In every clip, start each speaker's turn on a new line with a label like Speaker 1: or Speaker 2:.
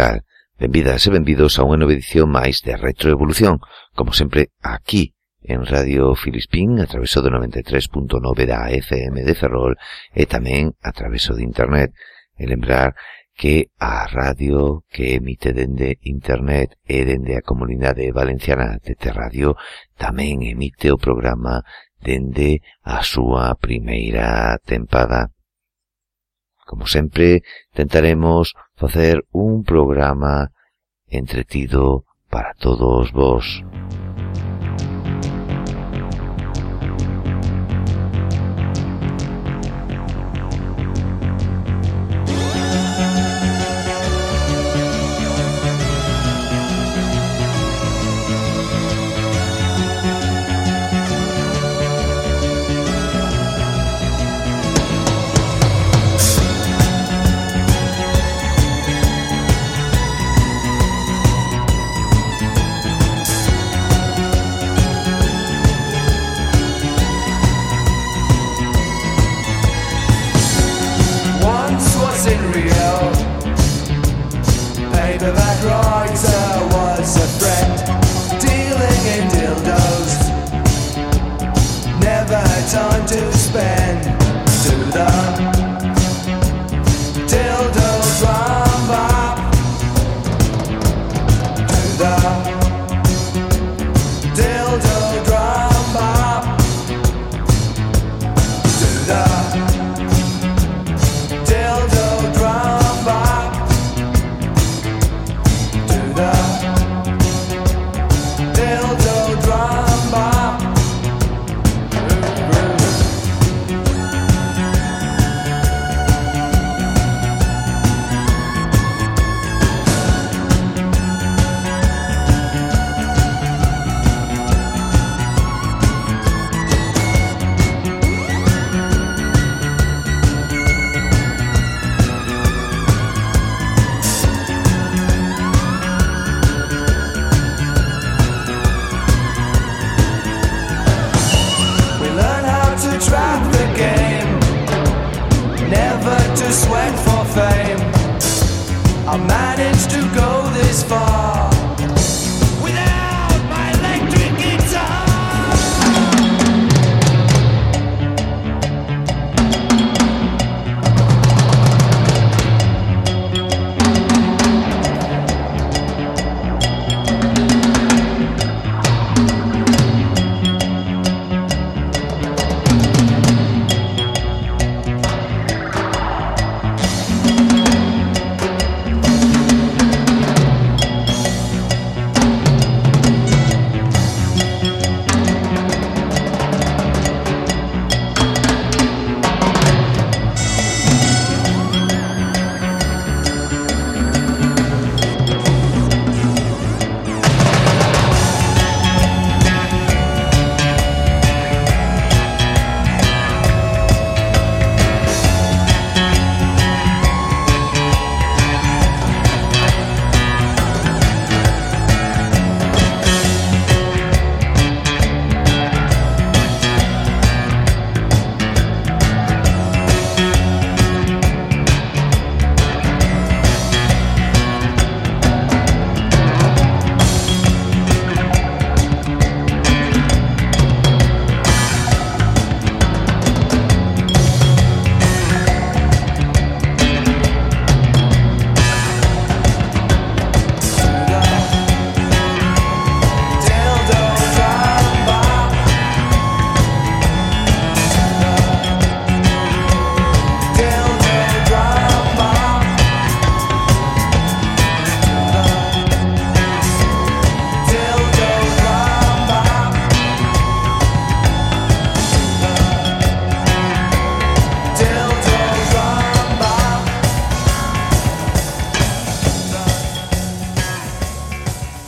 Speaker 1: tal? Benvidas e benvidos a unha nova edición máis de Retroevolución, como sempre aquí en Radio Filispín a traveso do 93.9 da FM de Ferrol e tamén a traveso de Internet. E lembrar que a radio que emite dende Internet e dende a comunidade valenciana de Terradio tamén emite o programa dende a súa primeira tempada. Como sempre, tentaremos facer un programa entretido para todos vos.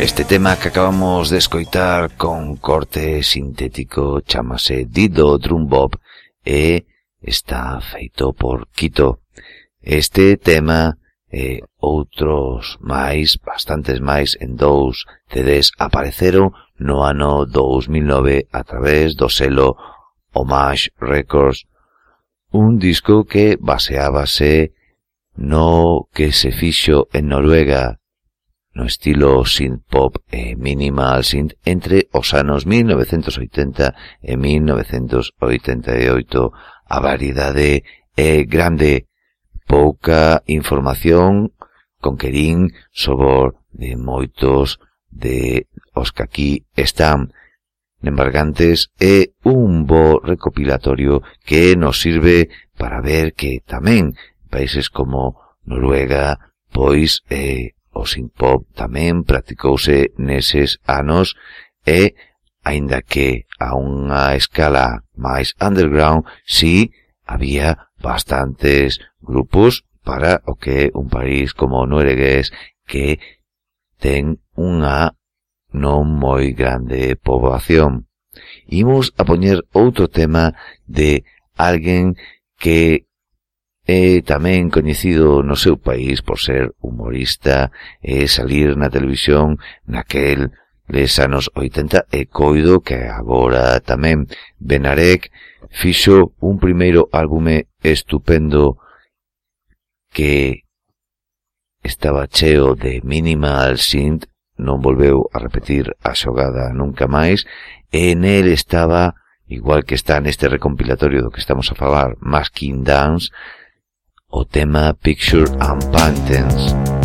Speaker 1: Este tema que acabamos de escoitar con corte sintético chamase Dido Drum Bob e está feito por Quito. Este tema e outros máis, bastantes máis en dous CDs apareceron no ano 2009 a través do selo Homage Records, un disco que baseábase no que se fixo en Noruega no estilo synth-pop e eh, minimal synth entre os anos 1980 e 1988. A variedade é eh, grande, pouca información conquerín sobor de moitos de os que aquí están embargantes é un bo recopilatorio que nos sirve para ver que tamén países como Noruega, pois eh, o synth-pop tamén practicouse neses anos e, aínda que a unha escala máis underground, si había bastantes grupos para o que un país como o Noruegués que ten unha non moi grande poboación. Imos a poñer outro tema de alguén que É tamén coñecido no seu país por ser humorista e salir na televisión naquel les anos 80 e coido que agora tamén Benarek fixo un primeiro álbume estupendo que estaba cheo de minimal synth, non volveu a repetir a xogada nunca máis, e nel estaba, igual que está neste recompilatorio do que estamos a falar, Masking Dance, o tema Picture and Paintings.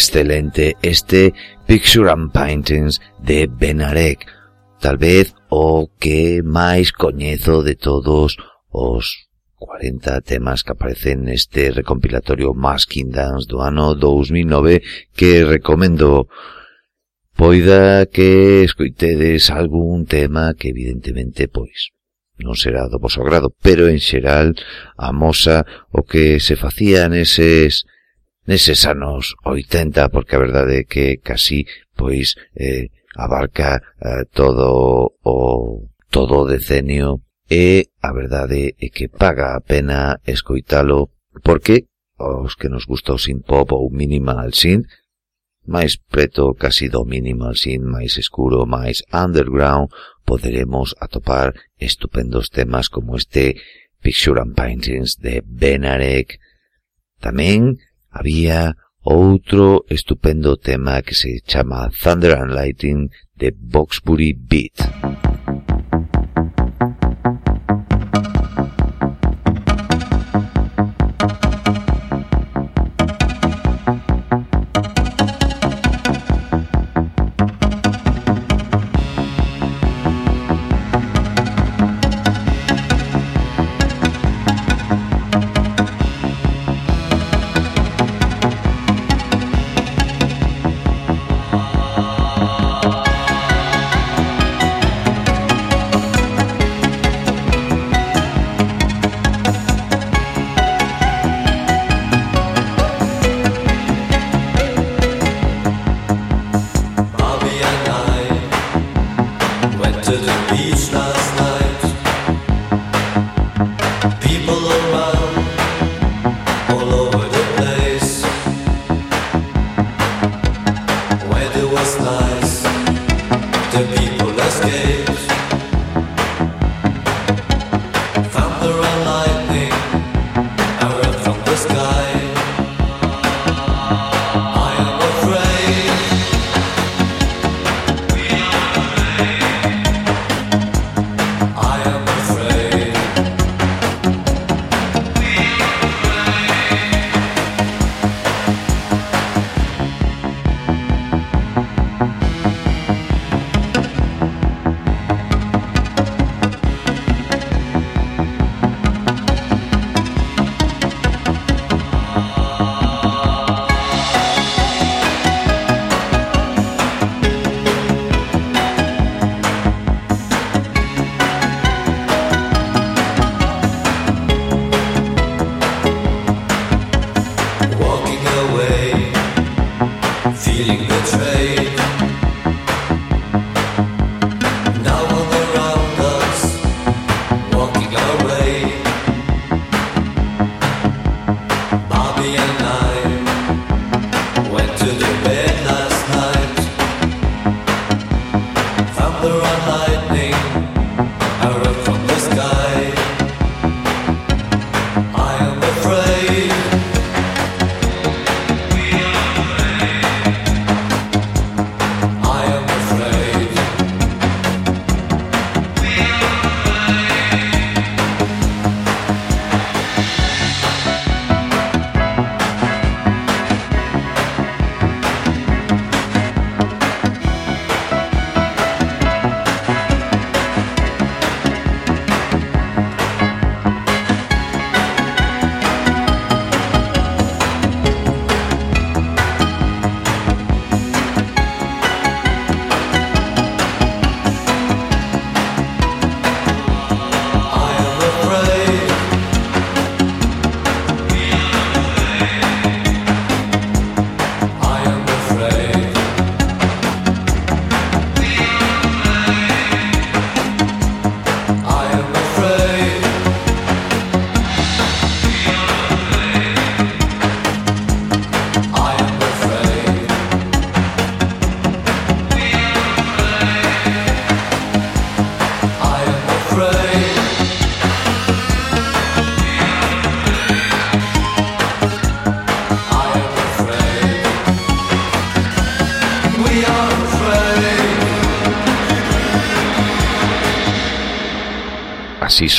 Speaker 1: excelente este Picture and Paintings de Benarek, tal vez o que máis coñezo de todos os 40 temas que aparecen neste recompilatorio Masking Dance do ano 2009 que recomendo. Poida que escoitedes algún tema que evidentemente pois non será do vosso agrado, pero en xeral amosa o que se facía neses neses anos 80, porque a verdade é que casi pois eh, abarca eh, todo o todo o decenio e a verdade é que paga a pena escoitalo porque os que nos gusta o synth-pop ou minimal synth máis preto casi do minimal sin, máis escuro, máis underground, poderemos atopar estupendos temas como este Picture and Paintings de Benarek. Tamén había outro estupendo tema que se chama Thunder and Lightning de Boxbury Beat.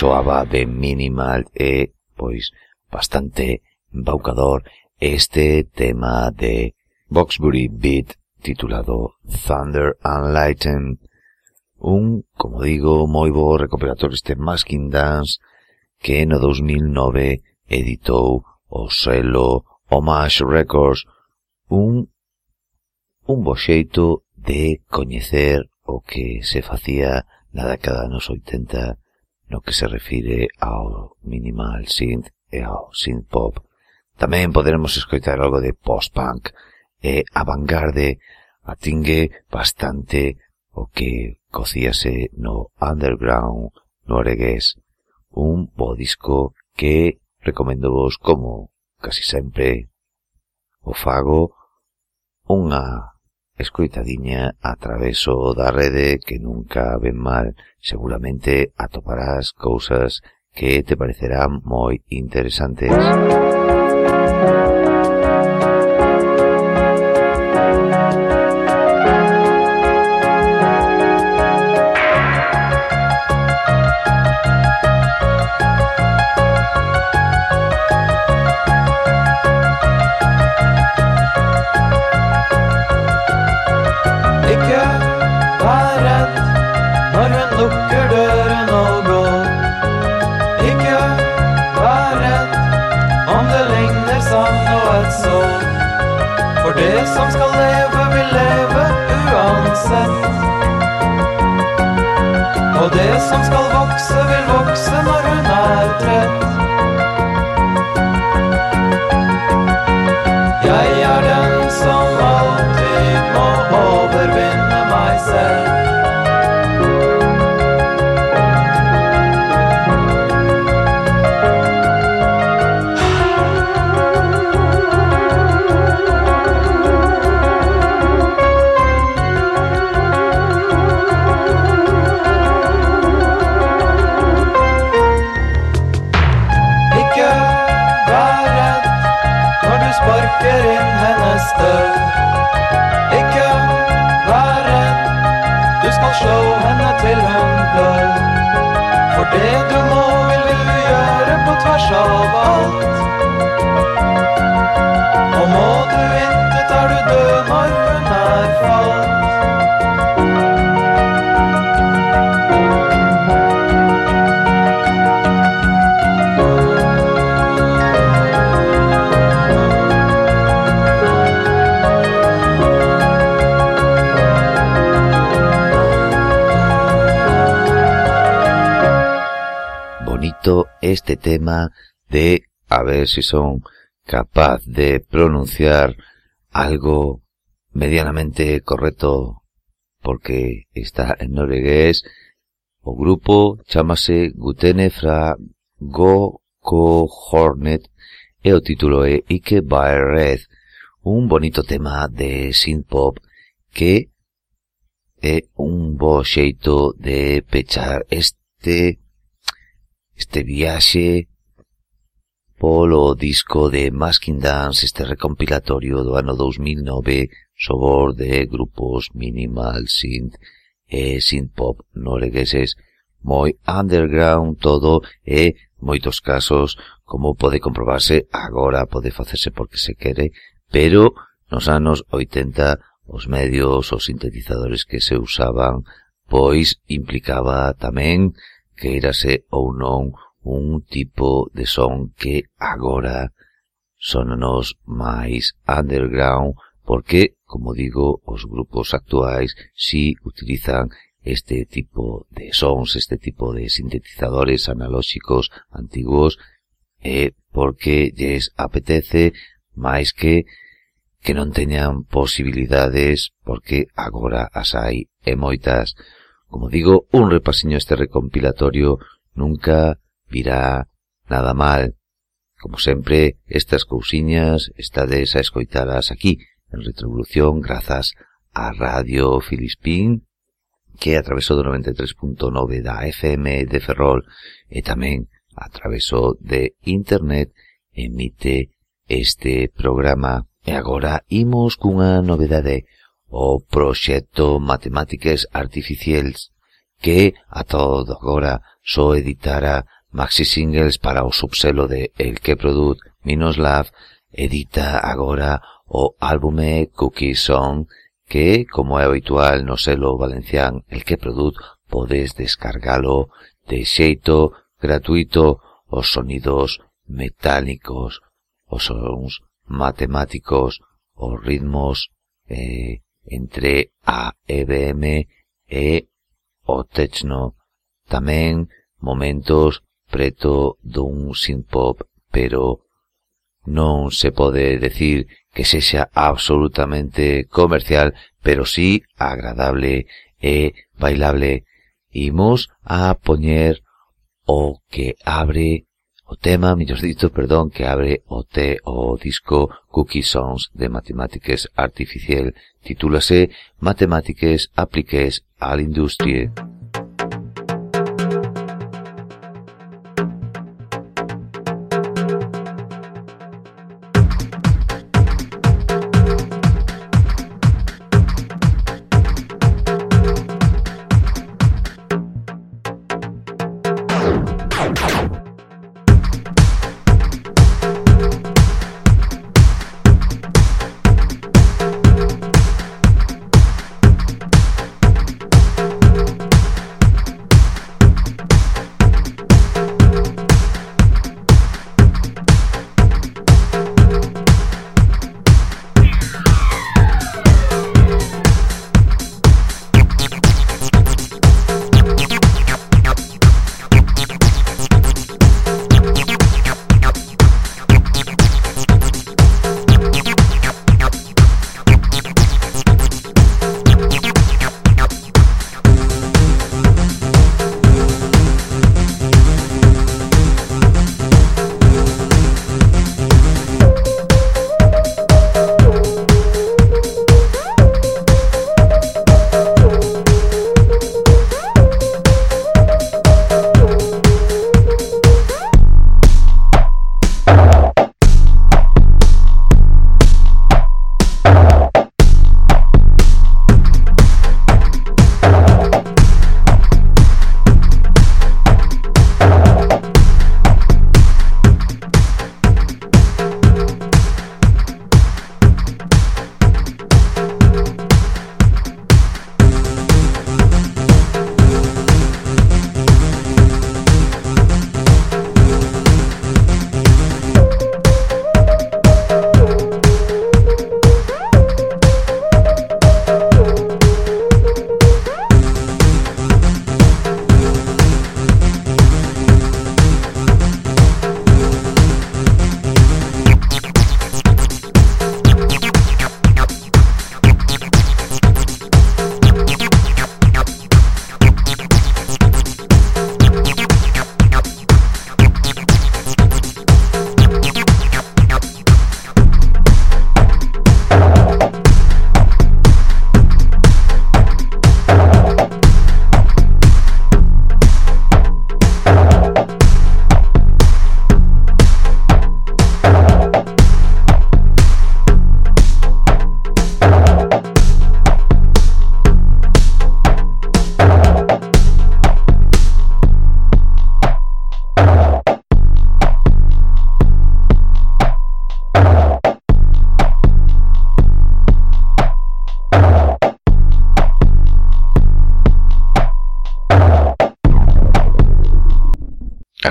Speaker 1: soaba de minimal e, pois, bastante embaucador este tema de Boxbury Beat titulado Thunder and Lightning, un, como digo, moi bo recuperador este Masking Dance que no 2009 editou o selo Homage Records, un un bo xeito de coñecer o que se facía na década nos 80 no que se refire ao minimal synth e ao synth pop. Tamén poderemos escoitar algo de post-punk e a vanguarde atingue bastante o que cocíase no underground noruegués. Un bo disco que recomendo vos como casi sempre o fago unha escoitadiña a traveso da rede que nunca ven mal. Seguramente atoparás cousas que te parecerán moi interesantes.
Speaker 2: bonito
Speaker 1: este tema de a ver si son capaz de pronunciar algo medianamente correcto porque está en noruegués. O grupo chamase Gutene fra Go Co Hornet e o título é Ike by Red, un bonito tema de synth-pop que é un bo xeito de pechar este Este viaxe polo disco de Masking Dance, este recompilatorio do ano 2009 sobor de grupos minimal synth e synth pop noruegueses moi underground todo e moitos casos como pode comprobarse agora pode facerse porque se quere pero nos anos 80 os medios, os sintetizadores que se usaban pois implicaba tamén queírase ou non un tipo de son que agora sonanos máis underground porque, como digo, os grupos actuais si utilizan este tipo de sons, este tipo de sintetizadores analóxicos antiguos e porque lles apetece máis que que non teñan posibilidades porque agora as hai e moitas. Como digo, un repasiño este recompilatorio nunca virá nada mal. Como sempre, estas cousiñas estades a escoitalas aquí, en Retrovolución, grazas a Radio Filispín, que atravesou do 93.9 da FM de Ferrol e tamén atravesou de Internet emite este programa. E agora imos cunha novedade, o proxecto Matemáticas Artificiels, que, a todo agora, só editara maxi singles para o subselo de El que produt Minoslav, edita agora o álbume Cookie Song que, como é habitual no selo valencián El que produt, podes descargalo de xeito gratuito os sonidos metálicos, os sons matemáticos, os ritmos eh, entre a EBM e o techno, tamén momentos preto dun synth-pop, pero non se pode decir que sexa absolutamente comercial, pero sí agradable e bailable. Imos a poñer o que abre o tema, millor dito, perdón, que abre o te o disco Cookie Songs de Matemáticas Artificial. Titúlase Matemáticas apliques a l'indústria.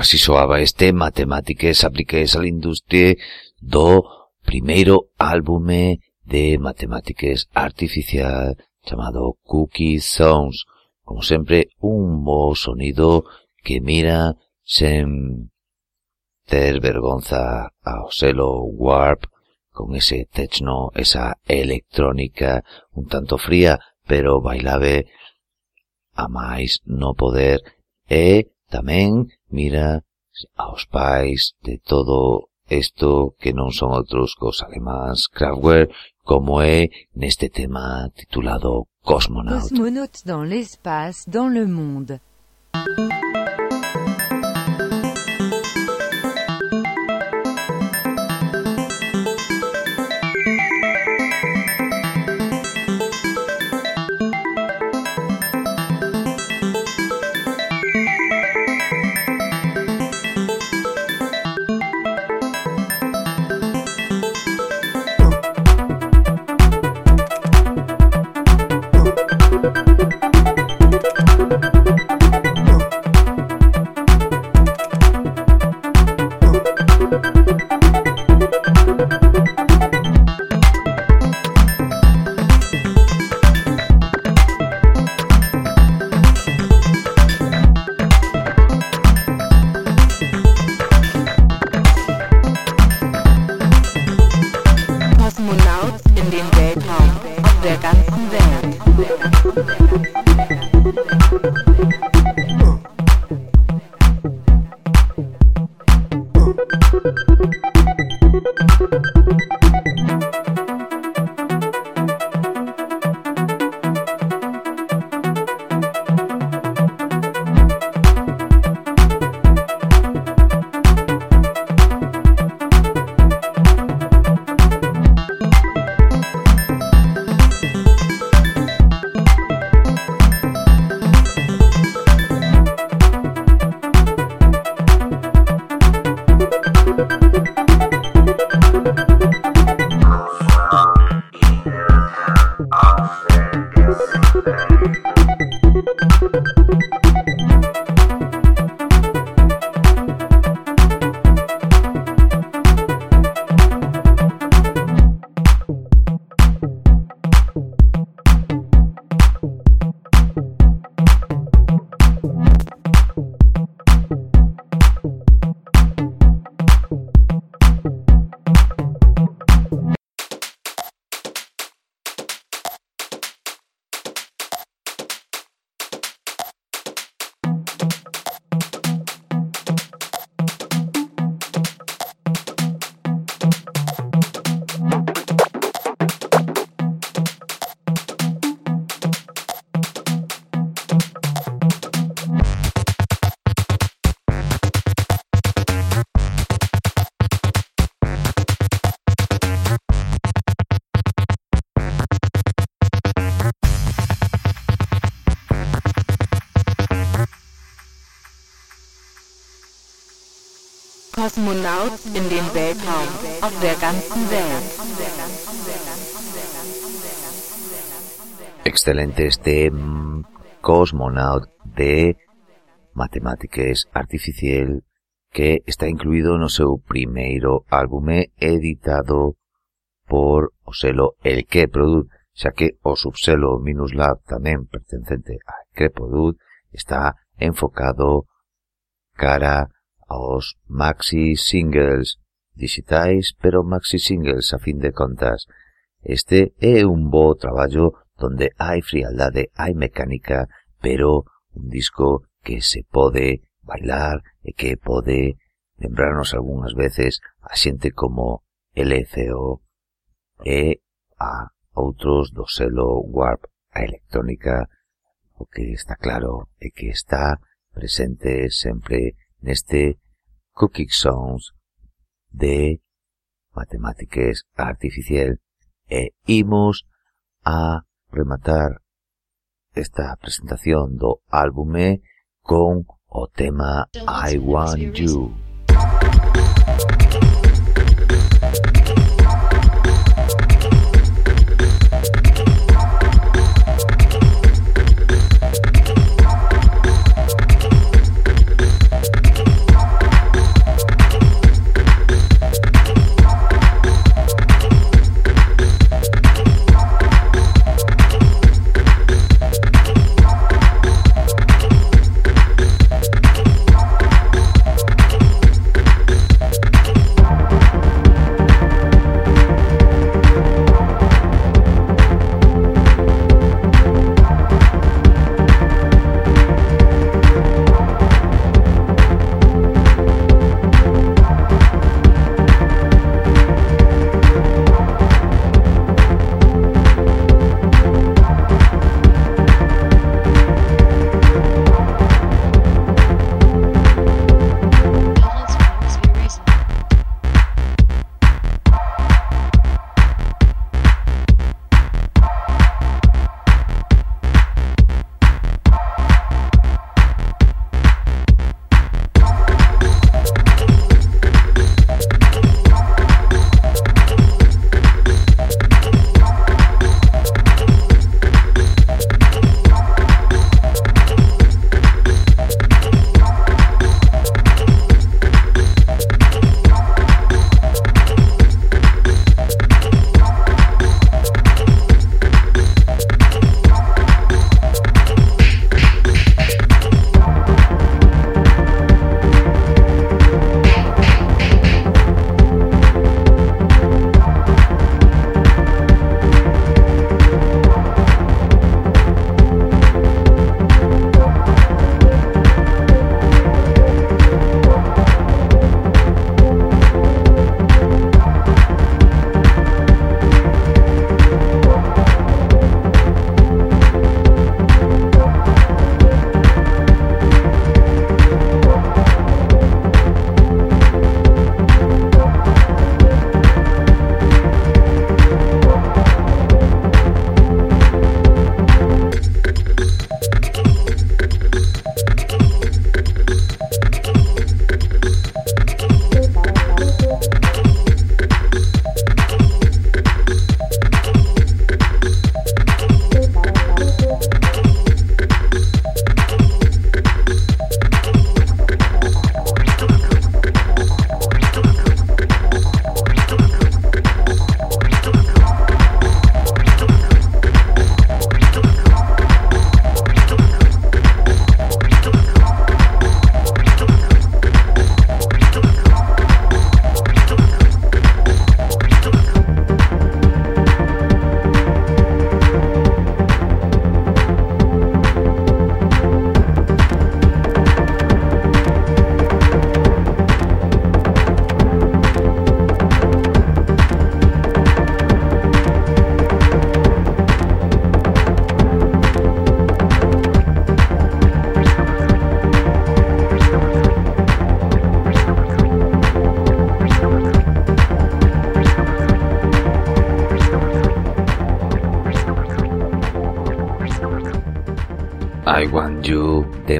Speaker 1: así soaba este Matemáticas apliqués á industria do primeiro álbume de matemáticas artificial chamado Cookie Sounds. Como sempre, un bo sonido que mira sen ter vergonza ao selo Warp con ese techno, esa electrónica un tanto fría, pero bailable a máis no poder e tamén mira aos pais de todo isto que non son outros cos alemáns Kraftwerk como é neste tema titulado Cosmonaut.
Speaker 3: Cosmonaut dans l'espace, dans le monde. Umwelt, Umwelt, Umwelt, Umwelt, Umwelt, Umwelt, Umwelt.
Speaker 4: Kosmonaut in den Weltraum auf der ganzen Welt.
Speaker 1: Excelente este mm, Cosmonaut de Matemáticas Artificial que está incluído no seu primeiro álbume editado por o selo El Que Produt, xa que o subselo Minus Lab tamén pertencente a Que Produt está enfocado cara aos maxi singles digitais, pero maxi singles a fin de contas. Este é un bo traballo donde hai frialdade, hai mecánica, pero un disco que se pode bailar e que pode lembrarnos algunhas veces a xente como LCO e a outros do selo Warp a electrónica o que está claro é que está presente sempre neste Cooking Songs de Matemáticas Artificial e imos a rematar esta presentación do álbume con o tema I Want You.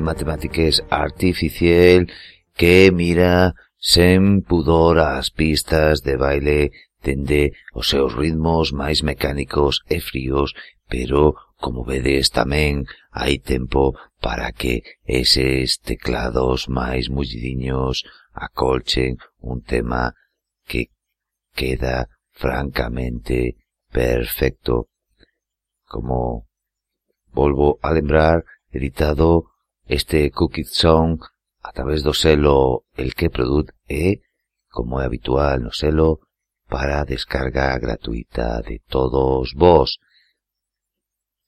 Speaker 1: matemáticas artificial que mira sen pudor as pistas de baile tende os seus ritmos máis mecánicos e fríos, pero, como vedes tamén, hai tempo para que eses teclados máis mullidiños acolchen un tema que queda francamente perfecto. Como volvo a lembrar, editado este Cookie Song a través do selo El que Produt e, como é habitual no selo, para descarga gratuita de todos vos.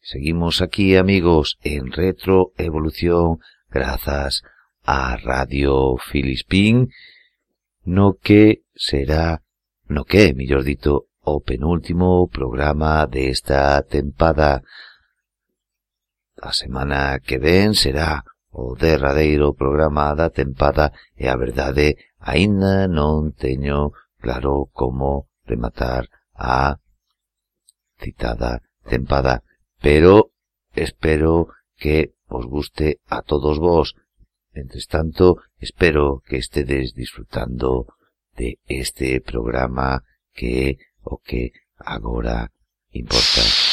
Speaker 1: Seguimos aquí, amigos, en retroevolución grazas a Radio Filispín, no que será, no que, millor dito, o penúltimo programa desta tempada A semana que ven será o derradeiro programa da tempada e a verdade aínda non teño claro como rematar a citada tempada, pero espero que os guste a todos vos. Mentres tanto, espero que estedes disfrutando de este programa que é o que agora importa.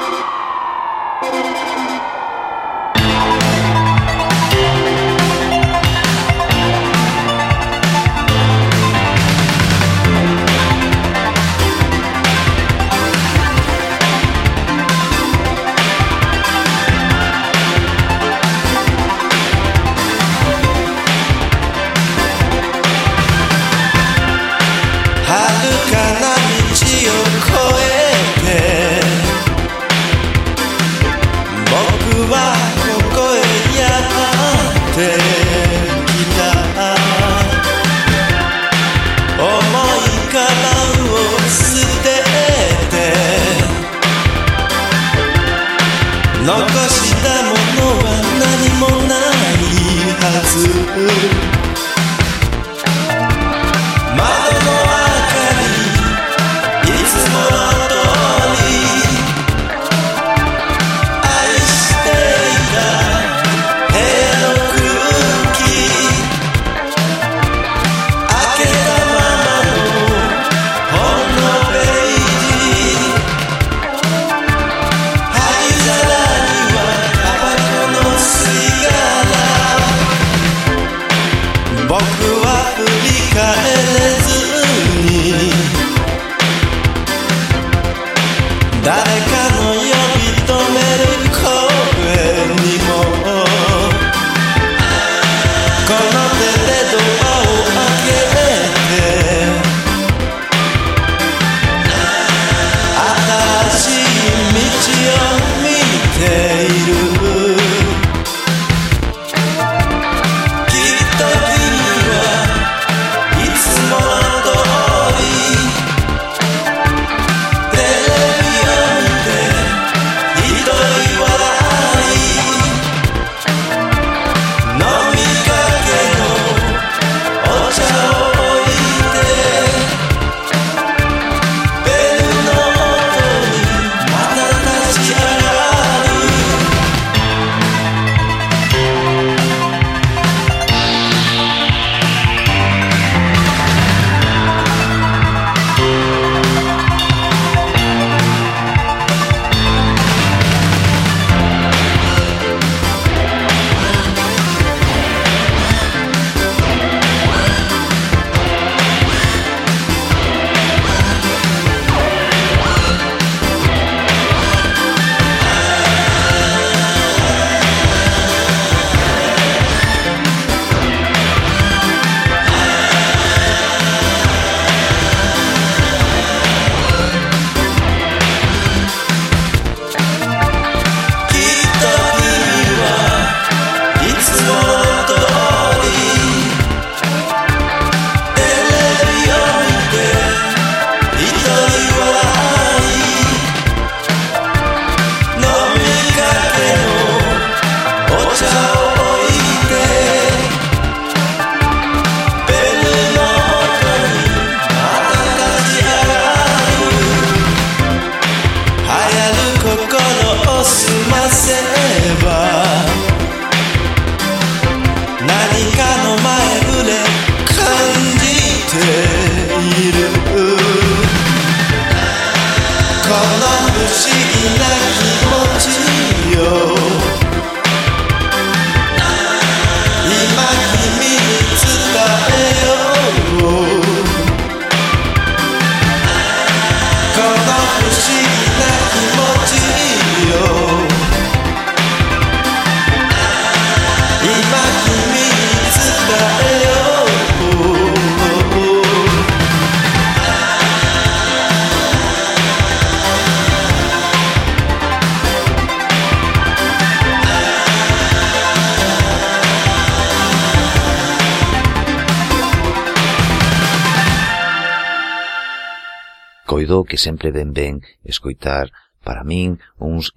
Speaker 1: sempre ben ben escoitar para min uns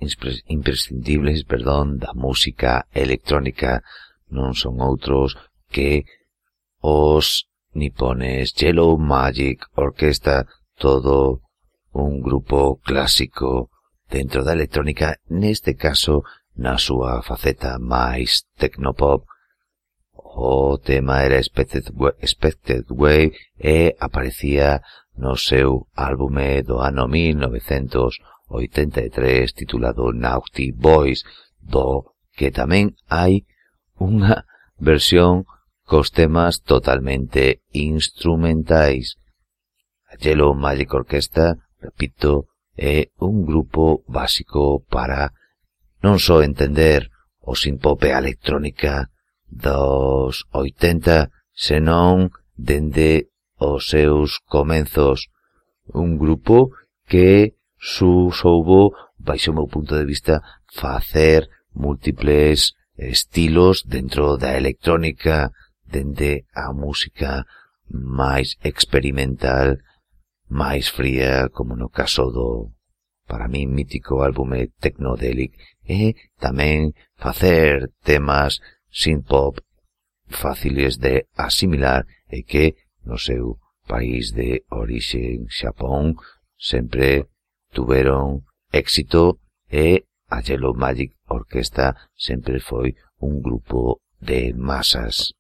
Speaker 1: imprescindibles, perdón, da música electrónica. Non son outros que os nipones Yellow Magic Orquesta, todo un grupo clásico dentro da electrónica, neste caso na súa faceta máis tecnopop, o tema era Expected Wave e aparecía no seu álbume do ano 1983 titulado Naughty Boys, do que tamén hai unha versión cos temas totalmente instrumentais. A Yellow Magic Orchestra, repito, é un grupo básico para non só entender o simpope electrónica dos 80, senón dende os seus comenzos. Un grupo que su soubo, baixo o meu punto de vista, facer múltiples estilos dentro da electrónica, dende a música máis experimental, máis fría, como no caso do, para mí, mítico álbume Tecnodelic, e tamén facer temas synth-pop fáciles de asimilar e que no seu país de orixe en Xapón sempre tuveron éxito e a Yellow Magic Orquesta sempre foi un grupo de masas.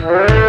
Speaker 1: Música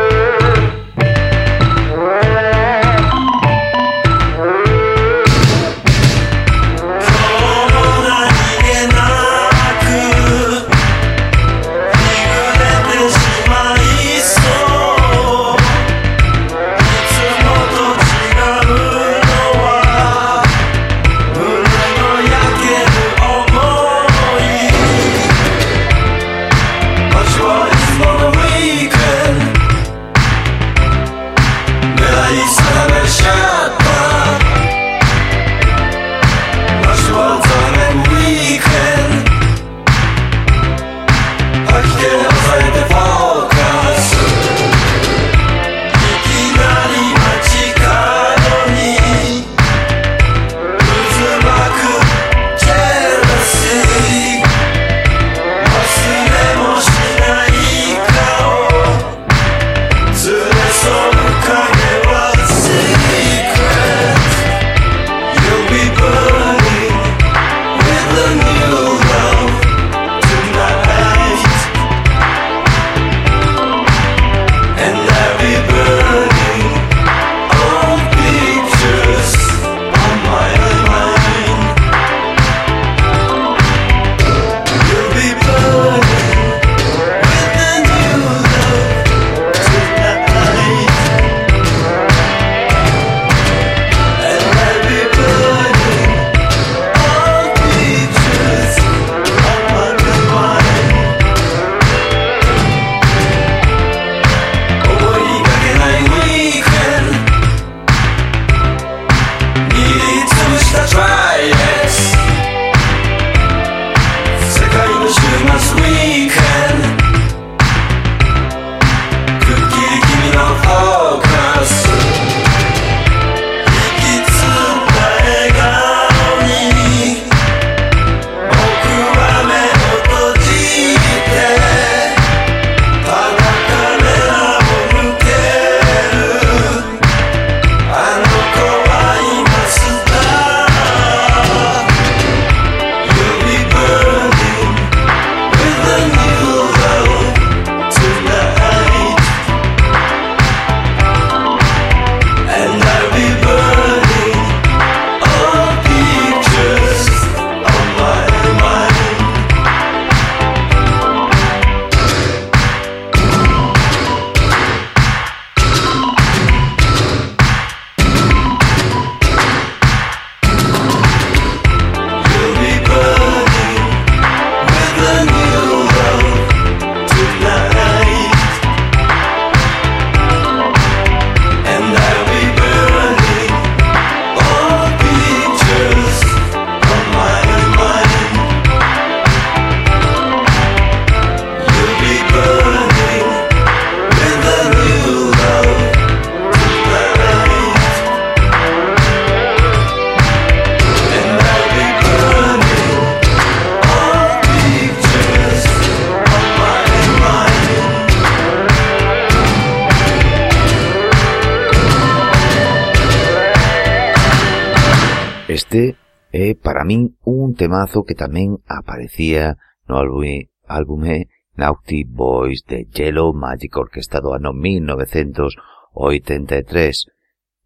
Speaker 1: temazo que tamén aparecía no álbume, álbume Naughty Boys de Yellow Magic orquestado ano 1983.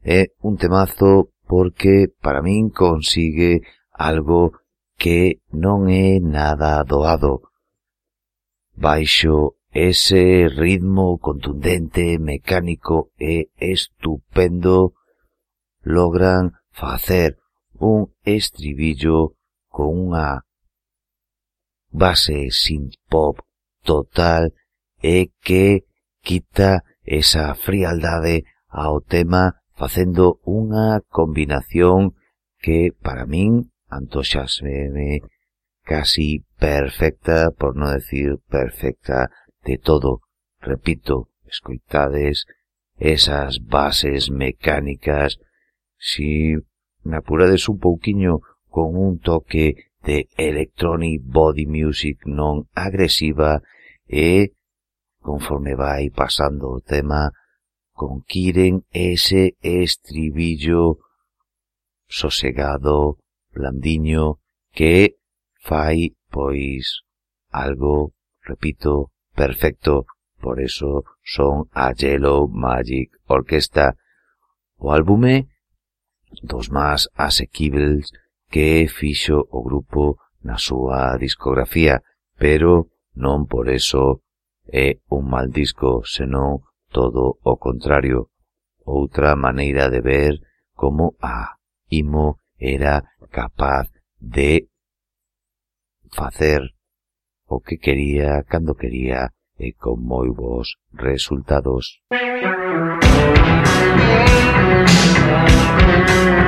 Speaker 1: É un temazo porque para min consigue algo que non é nada doado. Baixo ese ritmo contundente, mecánico e estupendo logran facer un estribillo con unha base sin pop total e que quita esa frialdade ao tema facendo unha combinación que para min antoxasme casi perfecta, por non decir perfecta de todo. Repito, escoitades esas bases mecánicas, si me apurades un pouquiño con un toque de electronic body music non agresiva e, conforme vai pasando o tema, conquiren ese estribillo sosegado, blandiño, que fai, pois, algo, repito, perfecto. Por eso son a Yellow Magic Orquesta. O álbume dos máis asequibles que fixo o grupo na súa discografía, pero non por eso é un mal disco, senón todo o contrario. Outra maneira de ver como a Imo era capaz de facer o que quería cando quería e con moi bons resultados. Música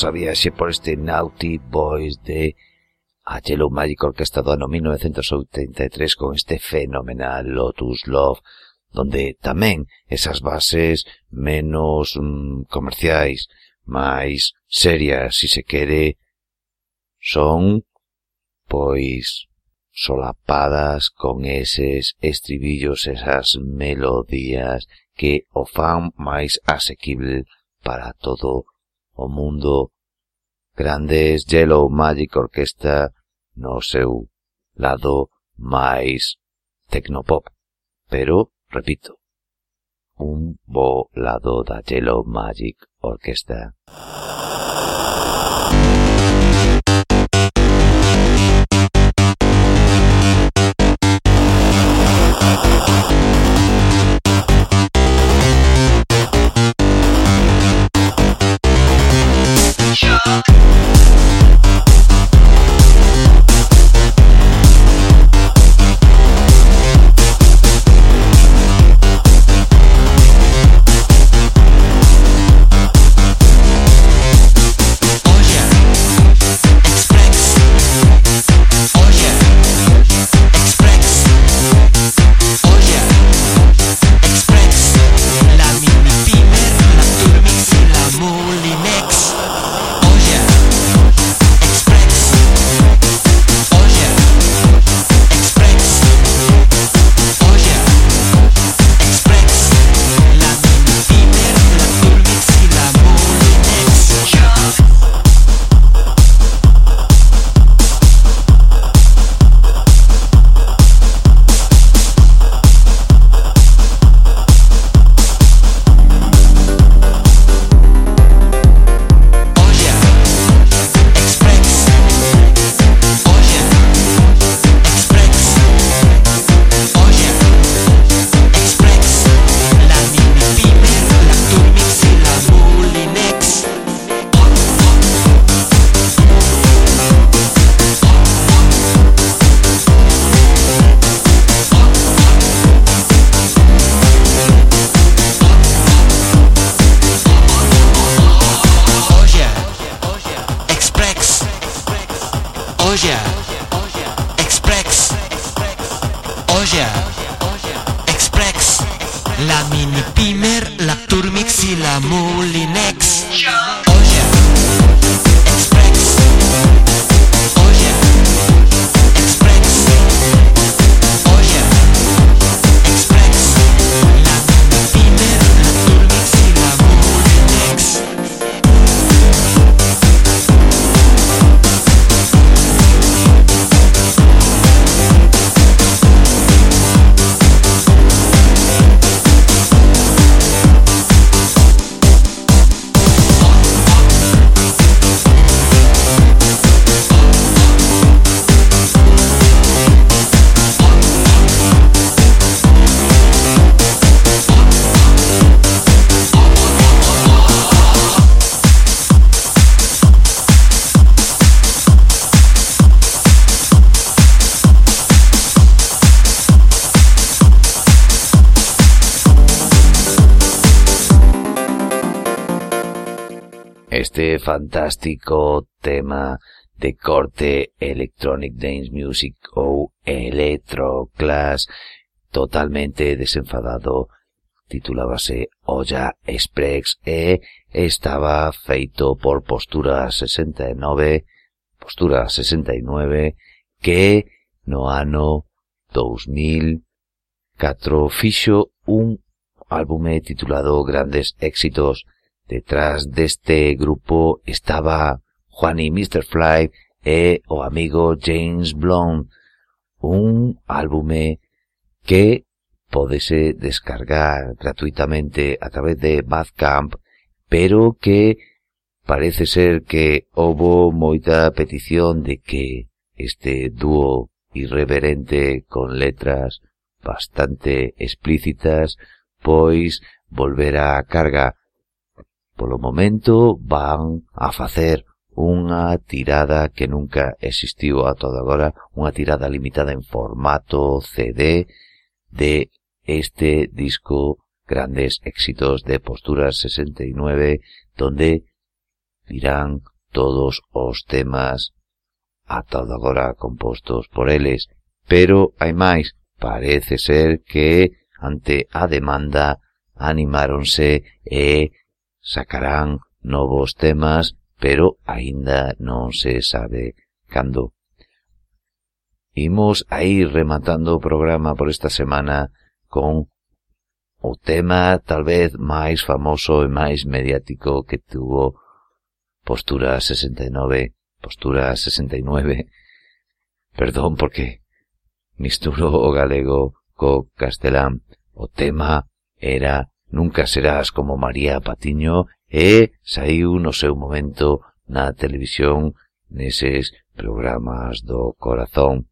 Speaker 1: a viaxe por este Naughty Boys de a Yellow Magic Orquesta do ano 1983 con este fenomenal Lotus Love donde tamén esas bases menos mm, comerciais, máis serias, si se quere, son, pois, solapadas con eses estribillos, esas melodías que o fan máis asequible para todo o mundo Grandes Yellow Magic Orquesta no seu lado máis tecnopop. Pero, repito, un bo lado da Yellow Magic Orquesta. Turmix i la Molinex. Olla, oh, Express. fantástico tema de corte Electronic Dance Music ou Electroclass totalmente desenfadado titulábase Olla Express e estaba feito por Postura 69 Postura 69 que no ano 2004 fixo un álbume titulado Grandes Éxitos Detrás deste grupo estaba Juan y Mr. Fly e o amigo James Blunt, un álbume que podese descargar gratuitamente a través de Bandcamp, pero que parece ser que houbo moita petición de que este dúo irreverente con letras bastante explícitas pois volver a carga Polo momento van a facer unha tirada que nunca existiu a toda agora, unha tirada limitada en formato CD de este disco Grandes éxitos de Postura 69, donde dirán todos os temas a toda agora compostos por eles. Pero hai máis, parece ser que ante a demanda animáronse e sacarán novos temas, pero aínda non se sabe cando. Imos a ir rematando o programa por esta semana con o tema tal vez máis famoso e máis mediático que tuvo Postura 69, Postura 69. Perdón porque misturo o galego co castelán. O tema era Nunca serás como María Patiño e saiu no seu momento na televisión neses programas do corazón.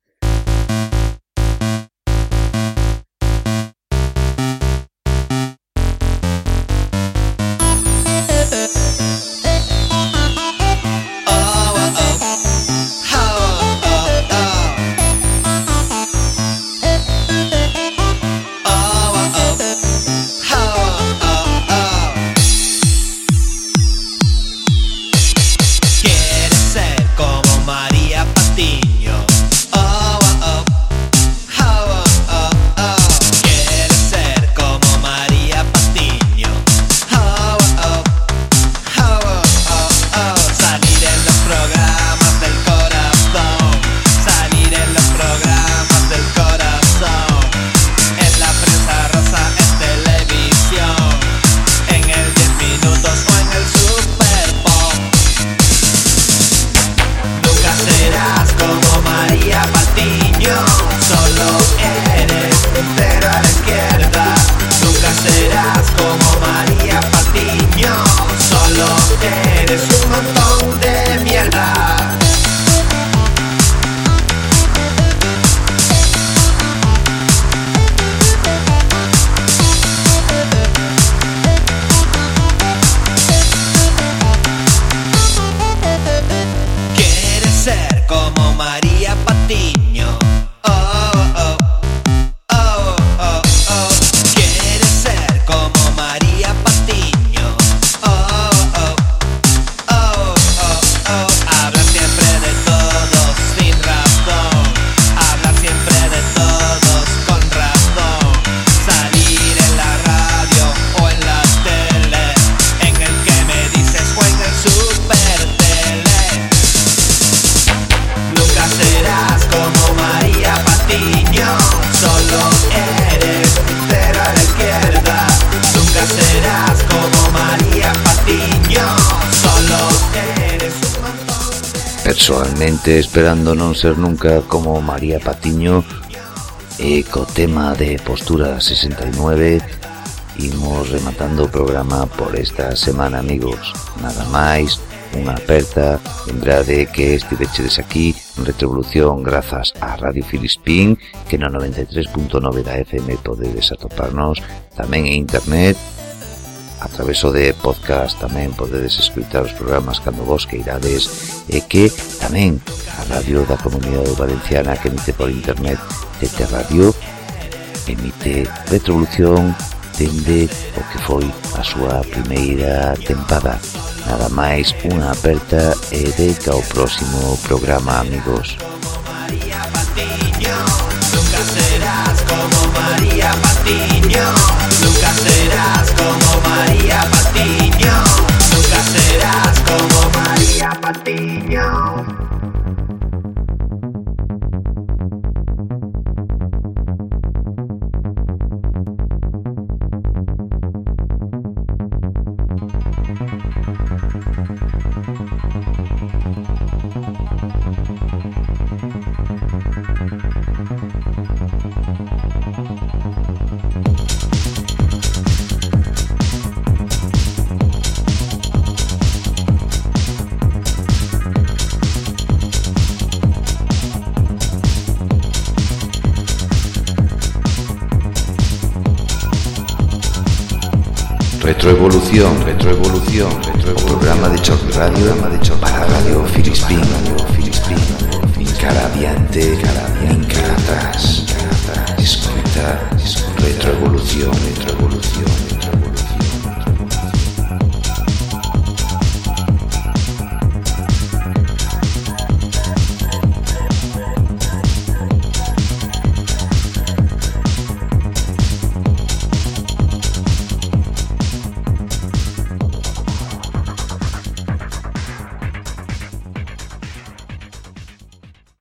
Speaker 1: esperando non ser nunca como María Patiño e co tema de Postura 69 imos rematando o programa por esta semana, amigos. Nada máis, unha aperta, lembrade que estivechedes aquí en Retrovolución grazas a Radio Filispín, que na 93.9 da FM podedes atoparnos tamén en internet, a traveso de podcast tamén podedes escutar os programas cando vos que irades e que tamén a radio da Comunidade Valenciana que emite por internet Tete Radio emite Retrovolución dende o que foi a súa primeira tempada. Nada máis unha aperta e deca ao próximo programa, amigos. Patiño, nunca serás como María Patiño. Retroevolución, retroevolución, retroevolución. Programa de Choc Radio, programa de para Radio Filispin, Radio Filispin. Cara adiante, cara adiante, cara atrás. Escuta, retroevolución, retroevolución.